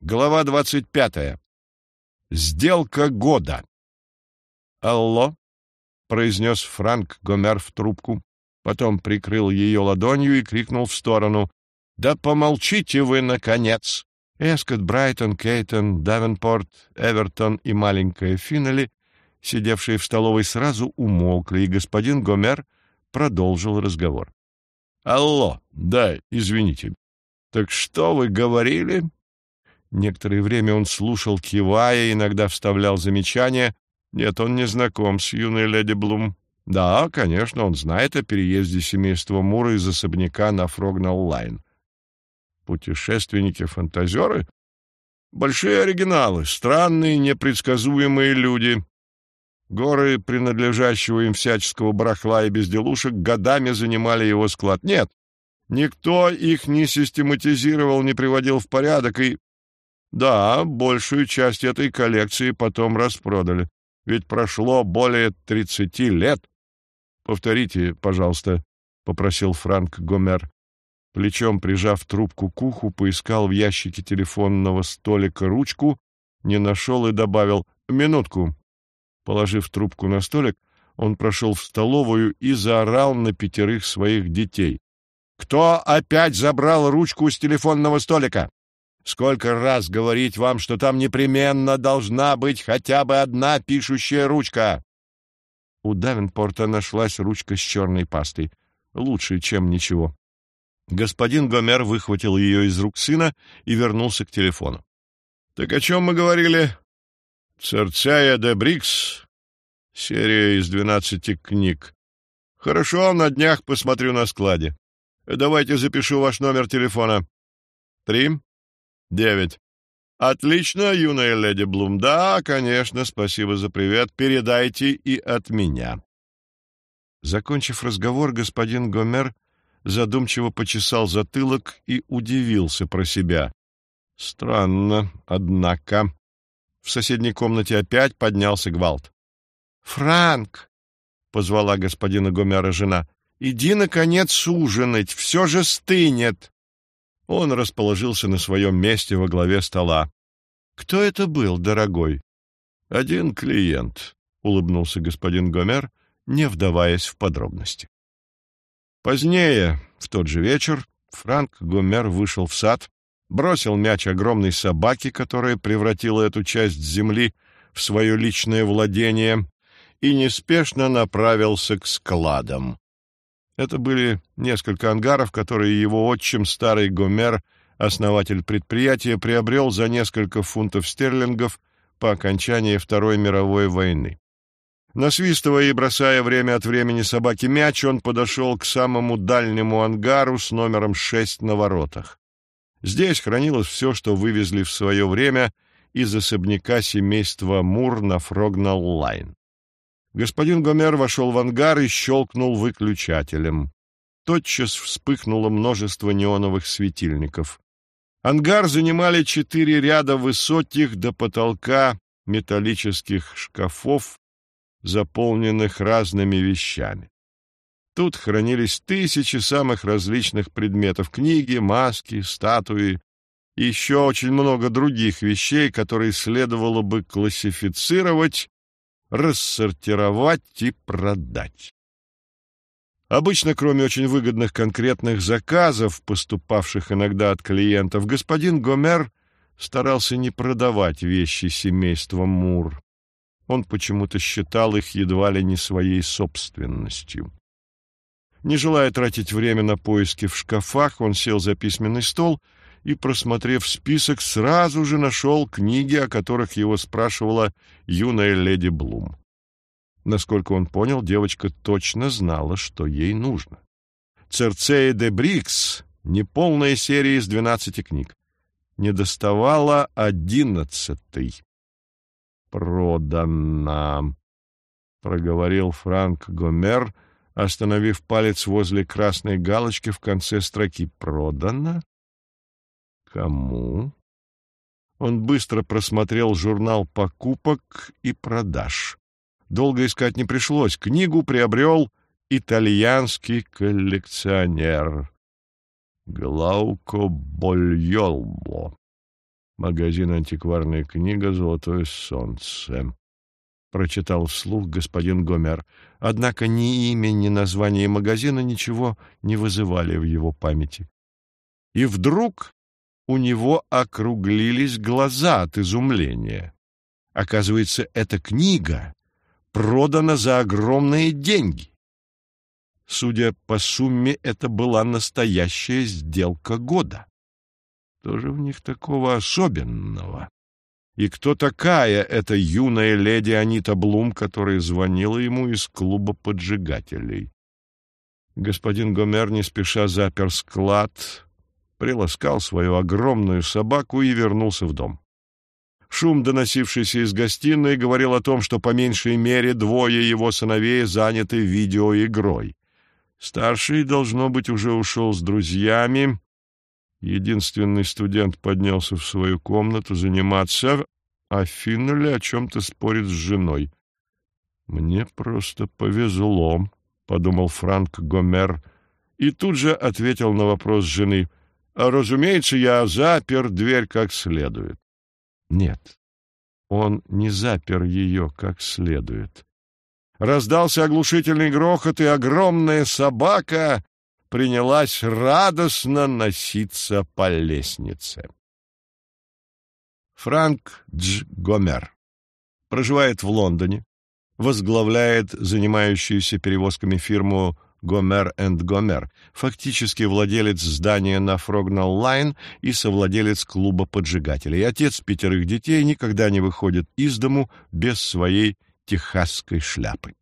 Глава двадцать пятая. Сделка года. «Алло», — произнес Франк Гомер в трубку, потом прикрыл ее ладонью и крикнул в сторону. «Да помолчите вы, наконец!» Эскот, Брайтон, Кейтон, Давенпорт, Эвертон и маленькая Финнелли, сидевшие в столовой, сразу умолкли, и господин Гомер продолжил разговор. «Алло, да, извините. Так что вы говорили?» Некоторое время он слушал, кивая, иногда вставлял замечания. Нет, он не знаком с юной леди Блум. Да, конечно, он знает о переезде семейства Мура из особняка на Фрогнал-Лайн. Путешественники-фантазеры? Большие оригиналы, странные, непредсказуемые люди. Горы, принадлежащего им всяческого барахла и безделушек, годами занимали его склад. Нет, никто их не систематизировал, не приводил в порядок, и... Да, большую часть этой коллекции потом распродали. Ведь прошло более тридцати лет. Повторите, пожалуйста, — попросил Франк Гомер. Плечом прижав трубку к уху, поискал в ящике телефонного столика ручку, не нашел и добавил «минутку». Положив трубку на столик, он прошел в столовую и заорал на пятерых своих детей. «Кто опять забрал ручку с телефонного столика? Сколько раз говорить вам, что там непременно должна быть хотя бы одна пишущая ручка?» У Давенпорта нашлась ручка с черной пастой. Лучше, чем ничего. Господин Гомер выхватил ее из рук сына и вернулся к телефону. — Так о чем мы говорили? — Церцея де Брикс. Серия из двенадцати книг. — Хорошо, на днях посмотрю на складе. Давайте запишу ваш номер телефона. — Три. Девять. Отлично, юная леди Блум. Да, конечно, спасибо за привет. Передайте и от меня. Закончив разговор, господин Гомер задумчиво почесал затылок и удивился про себя. Странно, однако. В соседней комнате опять поднялся гвалт. «Франк!» — позвала господина Гомера жена. «Иди, наконец, ужинать, все же стынет!» Он расположился на своем месте во главе стола. «Кто это был, дорогой?» «Один клиент», — улыбнулся господин Гомер, не вдаваясь в подробности. Позднее, в тот же вечер, Франк Гомер вышел в сад, бросил мяч огромной собаке, которая превратила эту часть земли в свое личное владение, и неспешно направился к складам. Это были несколько ангаров, которые его отчим, старый Гомер, основатель предприятия, приобрел за несколько фунтов стерлингов по окончании Второй мировой войны. Насвистывая и бросая время от времени собаке мяч, он подошел к самому дальнему ангару с номером 6 на воротах. Здесь хранилось все, что вывезли в свое время из особняка семейства Мур на Фрогнал-Лайн. Господин Гомер вошел в ангар и щелкнул выключателем. Тотчас вспыхнуло множество неоновых светильников. Ангар занимали четыре ряда высоких до потолка металлических шкафов заполненных разными вещами. Тут хранились тысячи самых различных предметов — книги, маски, статуи и еще очень много других вещей, которые следовало бы классифицировать, рассортировать и продать. Обычно, кроме очень выгодных конкретных заказов, поступавших иногда от клиентов, господин Гомер старался не продавать вещи семейства Мур. Он почему-то считал их едва ли не своей собственностью. Не желая тратить время на поиски в шкафах, он сел за письменный стол и, просмотрев список, сразу же нашел книги, о которых его спрашивала юная леди Блум. Насколько он понял, девочка точно знала, что ей нужно. «Церцея де Брикс» — неполная серия из двенадцати книг. Не доставала одиннадцатой продана, — проговорил Франк Гомер, остановив палец возле красной галочки в конце строки. «Продано? Кому?» Он быстро просмотрел журнал покупок и продаж. Долго искать не пришлось. Книгу приобрел итальянский коллекционер Глауко Больолбо. Магазин «Антикварная книга. Золотое солнце». Прочитал вслух господин Гомер. Однако ни имя, ни название магазина ничего не вызывали в его памяти. И вдруг у него округлились глаза от изумления. Оказывается, эта книга продана за огромные деньги. Судя по сумме, это была настоящая сделка года. Тоже в них такого особенного? И кто такая эта юная леди Анита Блум, которая звонила ему из клуба поджигателей? Господин Гомер не спеша запер склад, приласкал свою огромную собаку и вернулся в дом. Шум, доносившийся из гостиной, говорил о том, что по меньшей мере двое его сыновей заняты видеоигрой. Старший, должно быть, уже ушел с друзьями. Единственный студент поднялся в свою комнату заниматься, а Финнелли о чем-то спорит с женой. «Мне просто повезло», — подумал Франк Гомер, и тут же ответил на вопрос жены. «А, «Разумеется, я запер дверь как следует». Нет, он не запер ее как следует. Раздался оглушительный грохот, и огромная собака принялась радостно носиться по лестнице. Франк Дж. Гомер проживает в Лондоне, возглавляет занимающуюся перевозками фирму Гомер энд Гомер, фактически владелец здания на Фрогнал-Лайн и совладелец клуба поджигателей. Отец пятерых детей никогда не выходит из дому без своей техасской шляпы.